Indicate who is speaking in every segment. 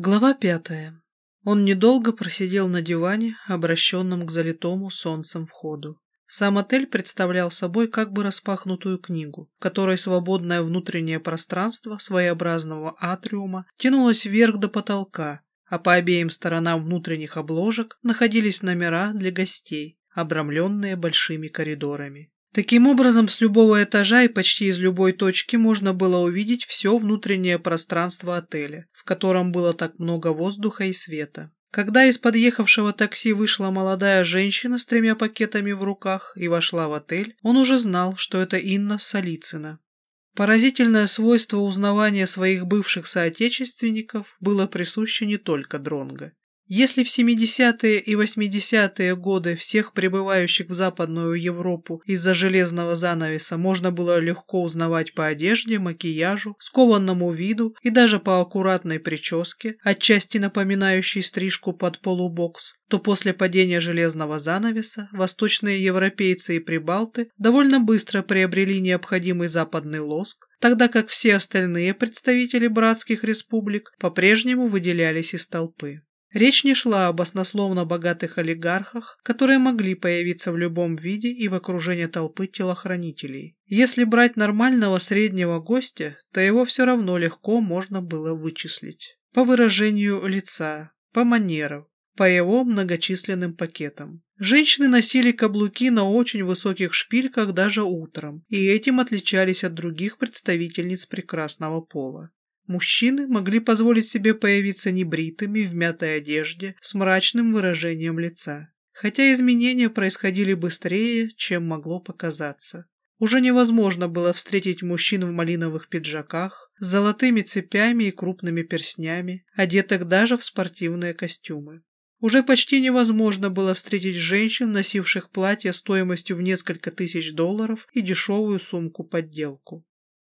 Speaker 1: Глава пятая. Он недолго просидел на диване, обращенном к залитому солнцем входу. Сам отель представлял собой как бы распахнутую книгу, в которой свободное внутреннее пространство своеобразного атриума тянулось вверх до потолка, а по обеим сторонам внутренних обложек находились номера для гостей, обрамленные большими коридорами. Таким образом, с любого этажа и почти из любой точки можно было увидеть все внутреннее пространство отеля, в котором было так много воздуха и света. Когда из подъехавшего такси вышла молодая женщина с тремя пакетами в руках и вошла в отель, он уже знал, что это Инна Солицына. Поразительное свойство узнавания своих бывших соотечественников было присуще не только Дронго. Если в 70-е и 80-е годы всех прибывающих в Западную Европу из-за железного занавеса можно было легко узнавать по одежде, макияжу, скованному виду и даже по аккуратной прическе, отчасти напоминающей стрижку под полубокс, то после падения железного занавеса восточные европейцы и прибалты довольно быстро приобрели необходимый западный лоск, тогда как все остальные представители братских республик по-прежнему выделялись из толпы. Речь не шла об баснословно богатых олигархах, которые могли появиться в любом виде и в окружении толпы телохранителей. Если брать нормального среднего гостя, то его все равно легко можно было вычислить. По выражению лица, по манерам, по его многочисленным пакетам. Женщины носили каблуки на очень высоких шпильках даже утром, и этим отличались от других представительниц прекрасного пола. Мужчины могли позволить себе появиться небритыми, в мятой одежде, с мрачным выражением лица. Хотя изменения происходили быстрее, чем могло показаться. Уже невозможно было встретить мужчин в малиновых пиджаках, с золотыми цепями и крупными перстнями, одетых даже в спортивные костюмы. Уже почти невозможно было встретить женщин, носивших платья стоимостью в несколько тысяч долларов и дешевую сумку-подделку.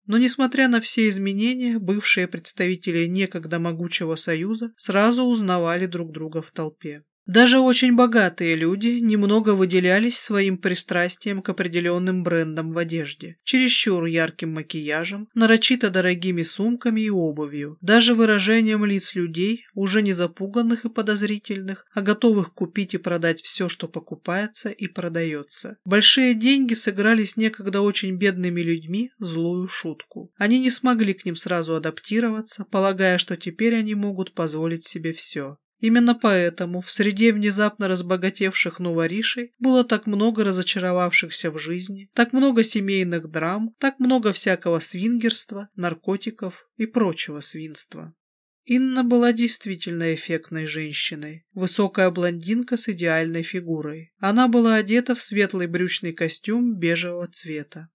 Speaker 1: Но, несмотря на все изменения, бывшие представители некогда могучего союза сразу узнавали друг друга в толпе. Даже очень богатые люди немного выделялись своим пристрастием к определенным брендам в одежде, чересчур ярким макияжем, нарочито дорогими сумками и обувью, даже выражением лиц людей, уже не запуганных и подозрительных, а готовых купить и продать все, что покупается и продается. Большие деньги сыграли с некогда очень бедными людьми злую шутку. Они не смогли к ним сразу адаптироваться, полагая, что теперь они могут позволить себе все. Именно поэтому в среде внезапно разбогатевших новоришей было так много разочаровавшихся в жизни, так много семейных драм, так много всякого свингерства, наркотиков и прочего свинства. Инна была действительно эффектной женщиной, высокая блондинка с идеальной фигурой. Она была одета в светлый брючный костюм бежевого цвета.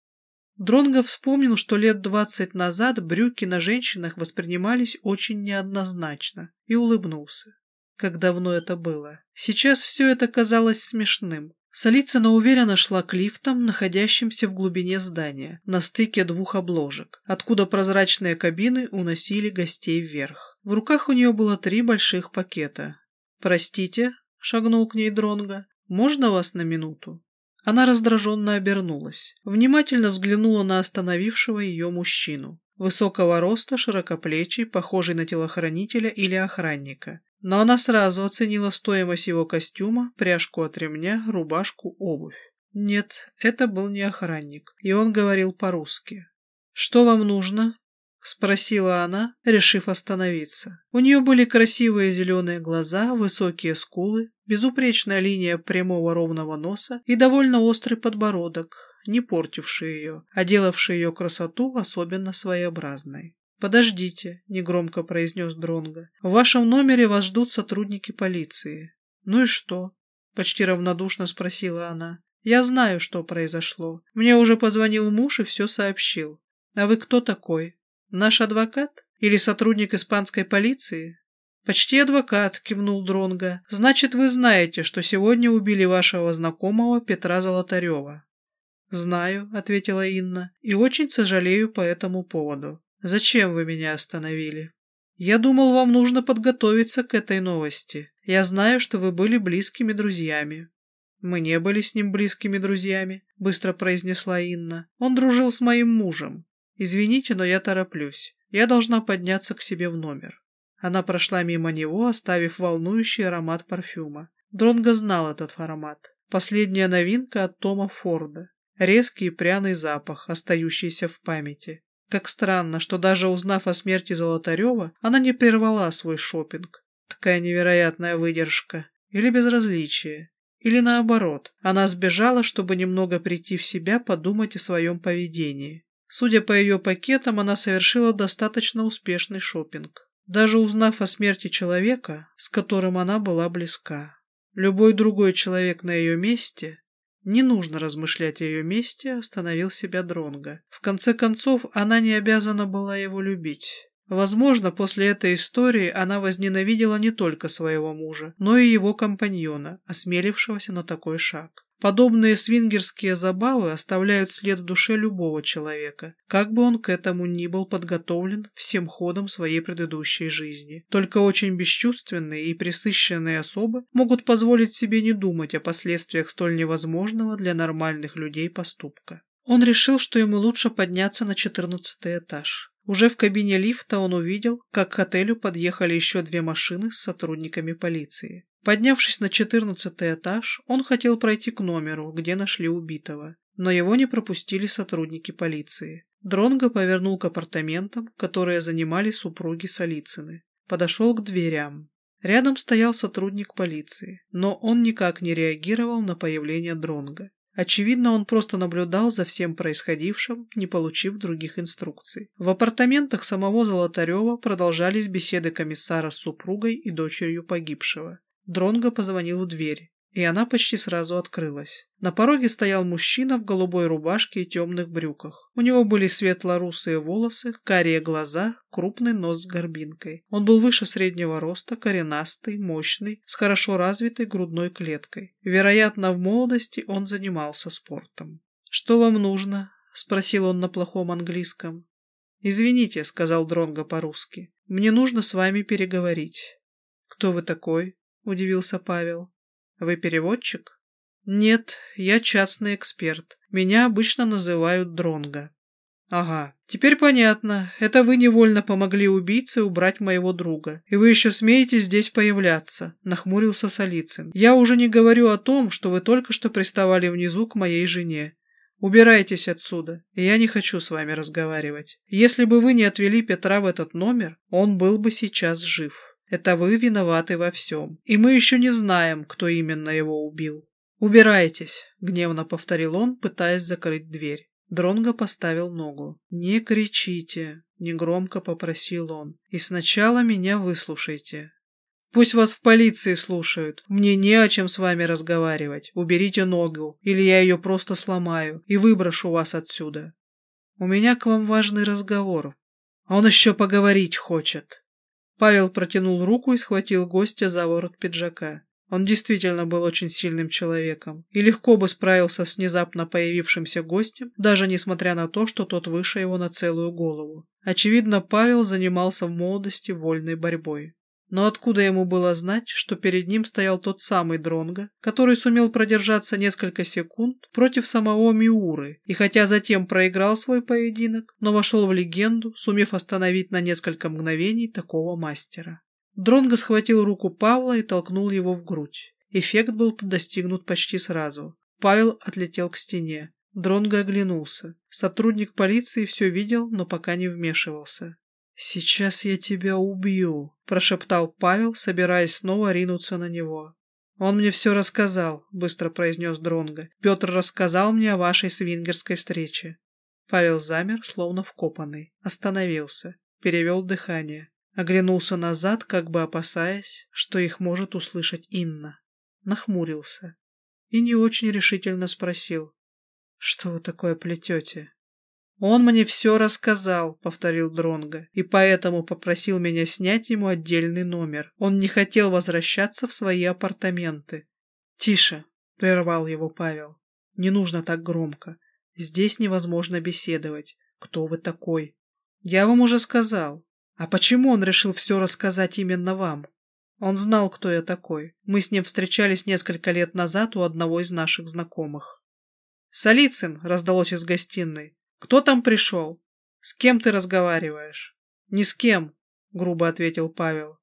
Speaker 1: Дронго вспомнил, что лет двадцать назад брюки на женщинах воспринимались очень неоднозначно, и улыбнулся как давно это было. Сейчас все это казалось смешным. Солицына уверенно шла к лифтам, находящимся в глубине здания, на стыке двух обложек, откуда прозрачные кабины уносили гостей вверх. В руках у нее было три больших пакета. «Простите», — шагнул к ней Дронго, — «можно вас на минуту?» Она раздраженно обернулась, внимательно взглянула на остановившего ее мужчину. Высокого роста, широкоплечий, похожий на телохранителя или охранника, но она сразу оценила стоимость его костюма, пряжку от ремня, рубашку, обувь. Нет, это был не охранник, и он говорил по-русски. «Что вам нужно?» — спросила она, решив остановиться. У нее были красивые зеленые глаза, высокие скулы, безупречная линия прямого ровного носа и довольно острый подбородок, не портивший ее, а делавший ее красоту особенно своеобразной. «Подождите», — негромко произнес Дронго. «В вашем номере вас ждут сотрудники полиции». «Ну и что?» — почти равнодушно спросила она. «Я знаю, что произошло. Мне уже позвонил муж и все сообщил. А вы кто такой? Наш адвокат? Или сотрудник испанской полиции?» «Почти адвокат», — кивнул Дронго. «Значит, вы знаете, что сегодня убили вашего знакомого Петра Золотарева». «Знаю», — ответила Инна, — «и очень сожалею по этому поводу. Зачем вы меня остановили? Я думал, вам нужно подготовиться к этой новости. Я знаю, что вы были близкими друзьями. Мы не были с ним близкими друзьями, быстро произнесла Инна. Он дружил с моим мужем. Извините, но я тороплюсь. Я должна подняться к себе в номер. Она прошла мимо него, оставив волнующий аромат парфюма. Дронго знал этот аромат. Последняя новинка от Тома Форда. Резкий и пряный запах, остающийся в памяти. Как странно, что даже узнав о смерти Золотарева, она не прервала свой шопинг. Такая невероятная выдержка. Или безразличие. Или наоборот, она сбежала, чтобы немного прийти в себя, подумать о своем поведении. Судя по ее пакетам, она совершила достаточно успешный шопинг. Даже узнав о смерти человека, с которым она была близка. Любой другой человек на ее месте не нужно размышлять о ее месте, остановил себя Дронга. В конце концов, она не обязана была его любить. Возможно, после этой истории она возненавидела не только своего мужа, но и его компаньона, осмелившегося на такой шаг. Подобные свингерские забавы оставляют след в душе любого человека, как бы он к этому ни был подготовлен всем ходом своей предыдущей жизни. Только очень бесчувственные и присыщенные особы могут позволить себе не думать о последствиях столь невозможного для нормальных людей поступка. Он решил, что ему лучше подняться на четырнадцатый этаж. Уже в кабине лифта он увидел, как к отелю подъехали еще две машины с сотрудниками полиции. Поднявшись на четырнадцатый этаж, он хотел пройти к номеру, где нашли убитого, но его не пропустили сотрудники полиции. Дронго повернул к апартаментам, которые занимали супруги Солицыны. Подошел к дверям. Рядом стоял сотрудник полиции, но он никак не реагировал на появление Дронга. Очевидно, он просто наблюдал за всем происходившим, не получив других инструкций. В апартаментах самого Золотарева продолжались беседы комиссара с супругой и дочерью погибшего. Дронго позвонил в дверь и она почти сразу открылась. На пороге стоял мужчина в голубой рубашке и темных брюках. У него были светло-русые волосы, карие глаза, крупный нос с горбинкой. Он был выше среднего роста, коренастый, мощный, с хорошо развитой грудной клеткой. Вероятно, в молодости он занимался спортом. «Что вам нужно?» — спросил он на плохом английском. «Извините», — сказал Дронго по-русски. «Мне нужно с вами переговорить». «Кто вы такой?» — удивился Павел. Вы переводчик? Нет, я частный эксперт. Меня обычно называют Дронга. Ага, теперь понятно. Это вы невольно помогли убийце убрать моего друга. И вы еще смеете здесь появляться, нахмурился Солицын. Я уже не говорю о том, что вы только что приставали внизу к моей жене. Убирайтесь отсюда, я не хочу с вами разговаривать. Если бы вы не отвели Петра в этот номер, он был бы сейчас жив. Это вы виноваты во всем. И мы еще не знаем, кто именно его убил. «Убирайтесь», — гневно повторил он, пытаясь закрыть дверь. Дронго поставил ногу. «Не кричите», — негромко попросил он. «И сначала меня выслушайте. Пусть вас в полиции слушают. Мне не о чем с вами разговаривать. Уберите ногу, или я ее просто сломаю и выброшу вас отсюда. У меня к вам важный разговор. Он еще поговорить хочет». Павел протянул руку и схватил гостя за ворот пиджака. Он действительно был очень сильным человеком и легко бы справился с внезапно появившимся гостем, даже несмотря на то, что тот выше его на целую голову. Очевидно, Павел занимался в молодости вольной борьбой. Но откуда ему было знать, что перед ним стоял тот самый Дронго, который сумел продержаться несколько секунд против самого Миуры, и хотя затем проиграл свой поединок, но вошел в легенду, сумев остановить на несколько мгновений такого мастера. Дронго схватил руку Павла и толкнул его в грудь. Эффект был достигнут почти сразу. Павел отлетел к стене. Дронго оглянулся. Сотрудник полиции все видел, но пока не вмешивался. «Сейчас я тебя убью», — прошептал Павел, собираясь снова ринуться на него. «Он мне все рассказал», — быстро произнес Дронго. «Петр рассказал мне о вашей свингерской встрече». Павел замер, словно вкопанный. Остановился. Перевел дыхание. Оглянулся назад, как бы опасаясь, что их может услышать Инна. Нахмурился. И не очень решительно спросил. «Что вы такое плетете?» «Он мне все рассказал», — повторил Дронго, «и поэтому попросил меня снять ему отдельный номер. Он не хотел возвращаться в свои апартаменты». «Тише», — прервал его Павел. «Не нужно так громко. Здесь невозможно беседовать. Кто вы такой?» «Я вам уже сказал. А почему он решил все рассказать именно вам?» Он знал, кто я такой. Мы с ним встречались несколько лет назад у одного из наших знакомых. «Солицын!» — раздалось из гостиной. «Кто там пришел? С кем ты разговариваешь?» «Ни с кем», — грубо ответил Павел.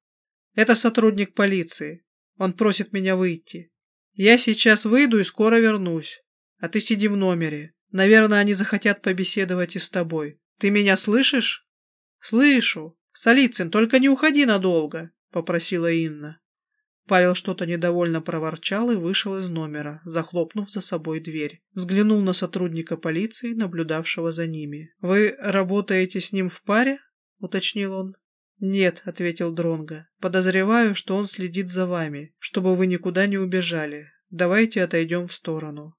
Speaker 1: Это сотрудник полиции. Он просит меня выйти. Я сейчас выйду и скоро вернусь. А ты сиди в номере. Наверное, они захотят побеседовать и с тобой. Ты меня слышишь? Слышу. Солицын, только не уходи надолго, попросила Инна. Павел что-то недовольно проворчал и вышел из номера, захлопнув за собой дверь. Взглянул на сотрудника полиции, наблюдавшего за ними. «Вы работаете с ним в паре?» — уточнил он. «Нет», — ответил Дронго. «Подозреваю, что он следит за вами, чтобы вы никуда не убежали. Давайте отойдем в сторону».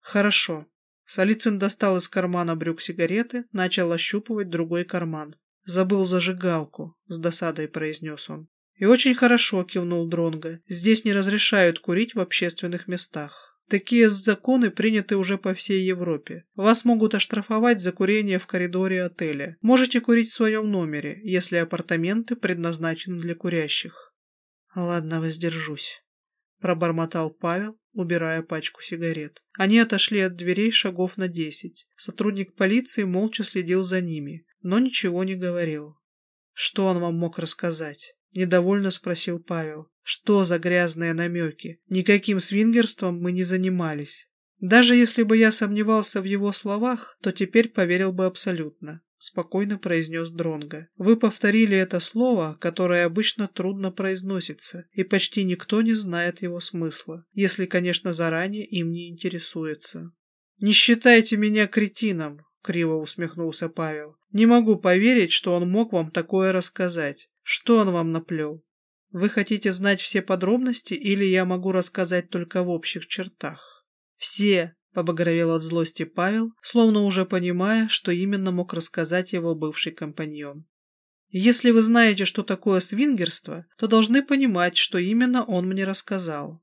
Speaker 1: «Хорошо». Солицын достал из кармана брюк сигареты, начал ощупывать другой карман. «Забыл зажигалку», — с досадой произнес он. «И очень хорошо», — кивнул Дронго. «Здесь не разрешают курить в общественных местах. Такие законы приняты уже по всей Европе. Вас могут оштрафовать за курение в коридоре отеля. Можете курить в своем номере, если апартаменты предназначены для курящих». «Ладно, воздержусь», — пробормотал Павел, убирая пачку сигарет. Они отошли от дверей шагов на десять. Сотрудник полиции молча следил за ними, но ничего не говорил. Что он вам мог рассказать? — недовольно спросил Павел. «Что за грязные намеки? Никаким свингерством мы не занимались. Даже если бы я сомневался в его словах, то теперь поверил бы абсолютно», — спокойно произнес Дронго. «Вы повторили это слово, которое обычно трудно произносится, и почти никто не знает его смысла, если, конечно, заранее им не интересуется». «Не считайте меня кретином», — криво усмехнулся Павел. «Не могу поверить, что он мог вам такое рассказать. Что он вам наплел? Вы хотите знать все подробности или я могу рассказать только в общих чертах? Все, побагровел от злости Павел, словно уже понимая, что именно мог рассказать его бывший компаньон. Если вы знаете, что такое свингерство, то должны понимать, что именно он мне рассказал.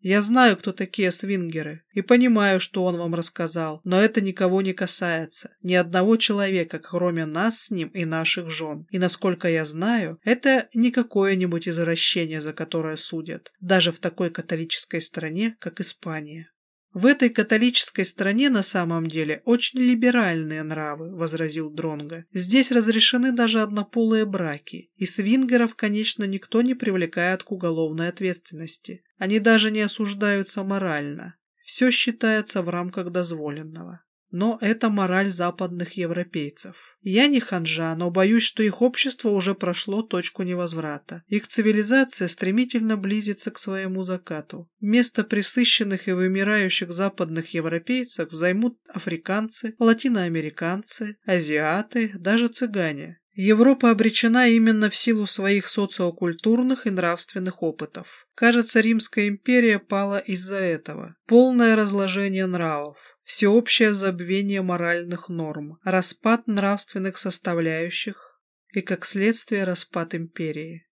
Speaker 1: Я знаю, кто такие свингеры, и понимаю, что он вам рассказал, но это никого не касается, ни одного человека, кроме нас с ним и наших жен. И насколько я знаю, это не какое-нибудь извращение, за которое судят, даже в такой католической стране, как Испания. В этой католической стране на самом деле очень либеральные нравы, возразил Дронга. Здесь разрешены даже однополые браки, и свингеров, конечно, никто не привлекает к уголовной ответственности. Они даже не осуждаются морально. Все считается в рамках дозволенного. Но это мораль западных европейцев. Я не ханжа, но боюсь, что их общество уже прошло точку невозврата. Их цивилизация стремительно близится к своему закату. Место присыщенных и вымирающих западных европейцев займут африканцы, латиноамериканцы, азиаты, даже цыгане. Европа обречена именно в силу своих социокультурных и нравственных опытов. Кажется, Римская империя пала из-за этого. Полное разложение нравов всеобщее забвение моральных норм, распад нравственных составляющих и, как следствие, распад империи.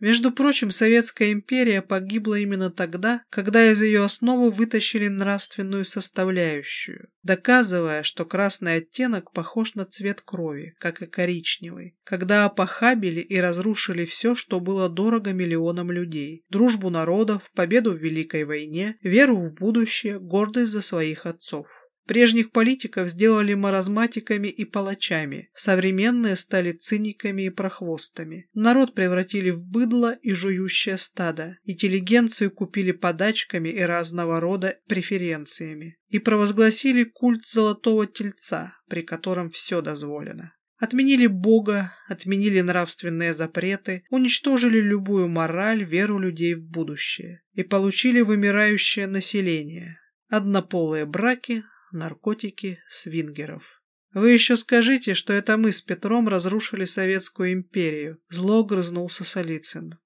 Speaker 1: Между прочим, Советская империя погибла именно тогда, когда из ее основы вытащили нравственную составляющую, доказывая, что красный оттенок похож на цвет крови, как и коричневый, когда опохабили и разрушили все, что было дорого миллионам людей, дружбу народов, победу в Великой войне, веру в будущее, гордость за своих отцов. Прежних политиков сделали маразматиками и палачами, современные стали циниками и прохвостами. Народ превратили в быдло и жующее стадо, интеллигенцию купили подачками и разного рода преференциями, и провозгласили культ золотого тельца, при котором все дозволено. Отменили Бога, отменили нравственные запреты, уничтожили любую мораль, веру людей в будущее и получили вымирающее население. Однополые браки, наркотики, свингеров. «Вы еще скажите, что это мы с Петром разрушили Советскую империю», — зло грызнулся Солицын.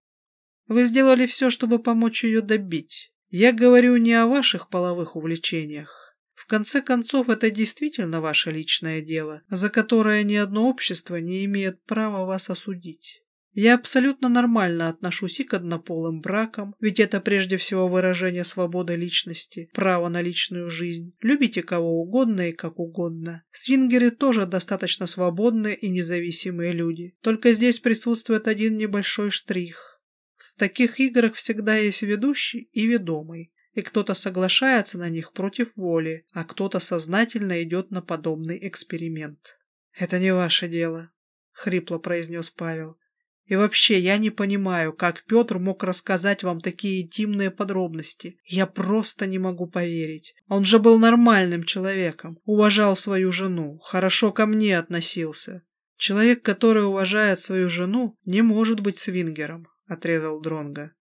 Speaker 1: «Вы сделали все, чтобы помочь ее добить. Я говорю не о ваших половых увлечениях. В конце концов, это действительно ваше личное дело, за которое ни одно общество не имеет права вас осудить. Я абсолютно нормально отношусь и к однополым бракам, ведь это прежде всего выражение свободы личности, право на личную жизнь. Любите кого угодно и как угодно. Свингеры тоже достаточно свободные и независимые люди. Только здесь присутствует один небольшой штрих. В таких играх всегда есть ведущий и ведомый. И кто-то соглашается на них против воли, а кто-то сознательно идет на подобный эксперимент. «Это не ваше дело», — хрипло произнес Павел. И вообще, я не понимаю, как Петр мог рассказать вам такие интимные подробности. Я просто не могу поверить. Он же был нормальным человеком, уважал свою жену, хорошо ко мне относился. Человек, который уважает свою жену, не может быть свингером, отрезал Дронга.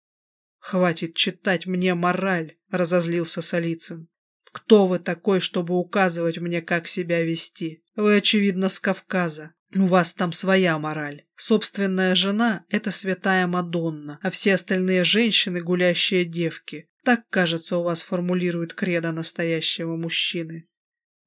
Speaker 1: Хватит читать мне мораль, разозлился Солицын. Кто вы такой, чтобы указывать мне, как себя вести? Вы, очевидно, с Кавказа. У вас там своя мораль. Собственная жена — это святая Мадонна, а все остальные женщины — гулящие девки. Так, кажется, у вас формулирует кредо настоящего мужчины.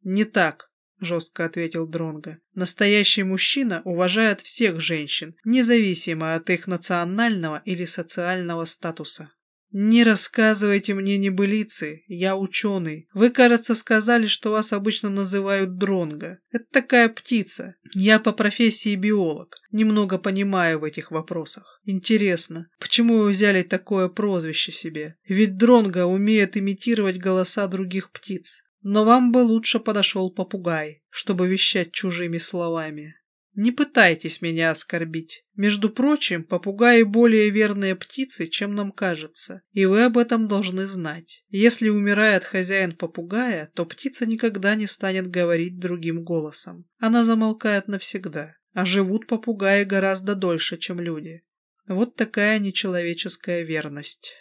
Speaker 1: Не так, — жестко ответил Дронго. «Настоящий мужчина уважает всех женщин, независимо от их национального или социального статуса». «Не рассказывайте мне небылицы, я ученый. Вы, кажется, сказали, что вас обычно называют дронго. Это такая птица. Я по профессии биолог, немного понимаю в этих вопросах. Интересно, почему вы взяли такое прозвище себе? Ведь дронго умеет имитировать голоса других птиц. Но вам бы лучше подошел попугай, чтобы вещать чужими словами. Не пытайтесь меня оскорбить. Между прочим, попугаи более верные птицы, чем нам кажется, и вы об этом должны знать. Если умирает хозяин попугая, то птица никогда не станет говорить другим голосом. Она замолкает навсегда, а живут попугаи гораздо дольше, чем люди. Вот такая нечеловеческая верность.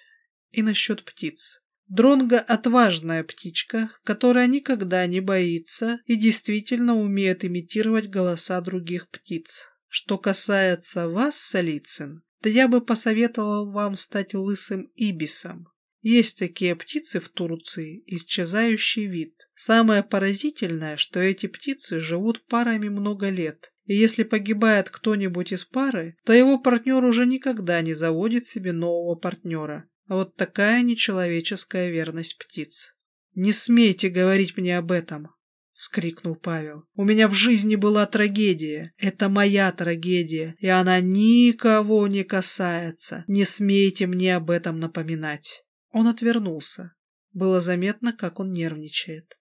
Speaker 1: И насчет птиц. Дронго – отважная птичка, которая никогда не боится и действительно умеет имитировать голоса других птиц. Что касается вас, Солицын, то я бы посоветовал вам стать лысым ибисом. Есть такие птицы в Турции, исчезающий вид. Самое поразительное, что эти птицы живут парами много лет. И если погибает кто-нибудь из пары, то его партнер уже никогда не заводит себе нового партнера. Вот такая нечеловеческая верность птиц. «Не смейте говорить мне об этом!» — вскрикнул Павел. «У меня в жизни была трагедия. Это моя трагедия, и она никого не касается. Не смейте мне об этом напоминать!» Он отвернулся. Было заметно, как он нервничает.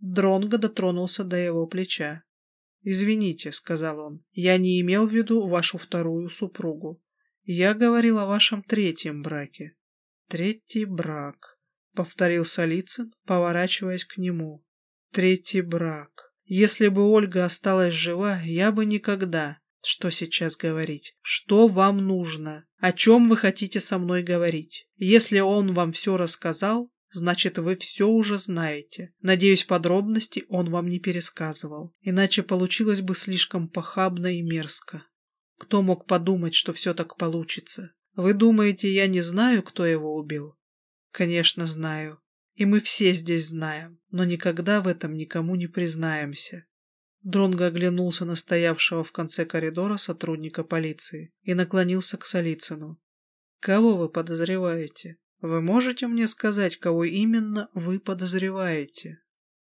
Speaker 1: Дронго дотронулся до его плеча. «Извините», — сказал он, — «я не имел в виду вашу вторую супругу. Я говорил о вашем третьем браке». «Третий брак», — повторил Солицын, поворачиваясь к нему. «Третий брак. Если бы Ольга осталась жива, я бы никогда...» Что сейчас говорить? Что вам нужно? О чем вы хотите со мной говорить? Если он вам все рассказал, значит, вы все уже знаете. Надеюсь, подробности он вам не пересказывал. Иначе получилось бы слишком похабно и мерзко. Кто мог подумать, что все так получится? Вы думаете, я не знаю, кто его убил? Конечно, знаю. И мы все здесь знаем, но никогда в этом никому не признаемся. Дронго оглянулся на стоявшего в конце коридора сотрудника полиции и наклонился к Солицыну. «Кого вы подозреваете? Вы можете мне сказать, кого именно вы подозреваете?»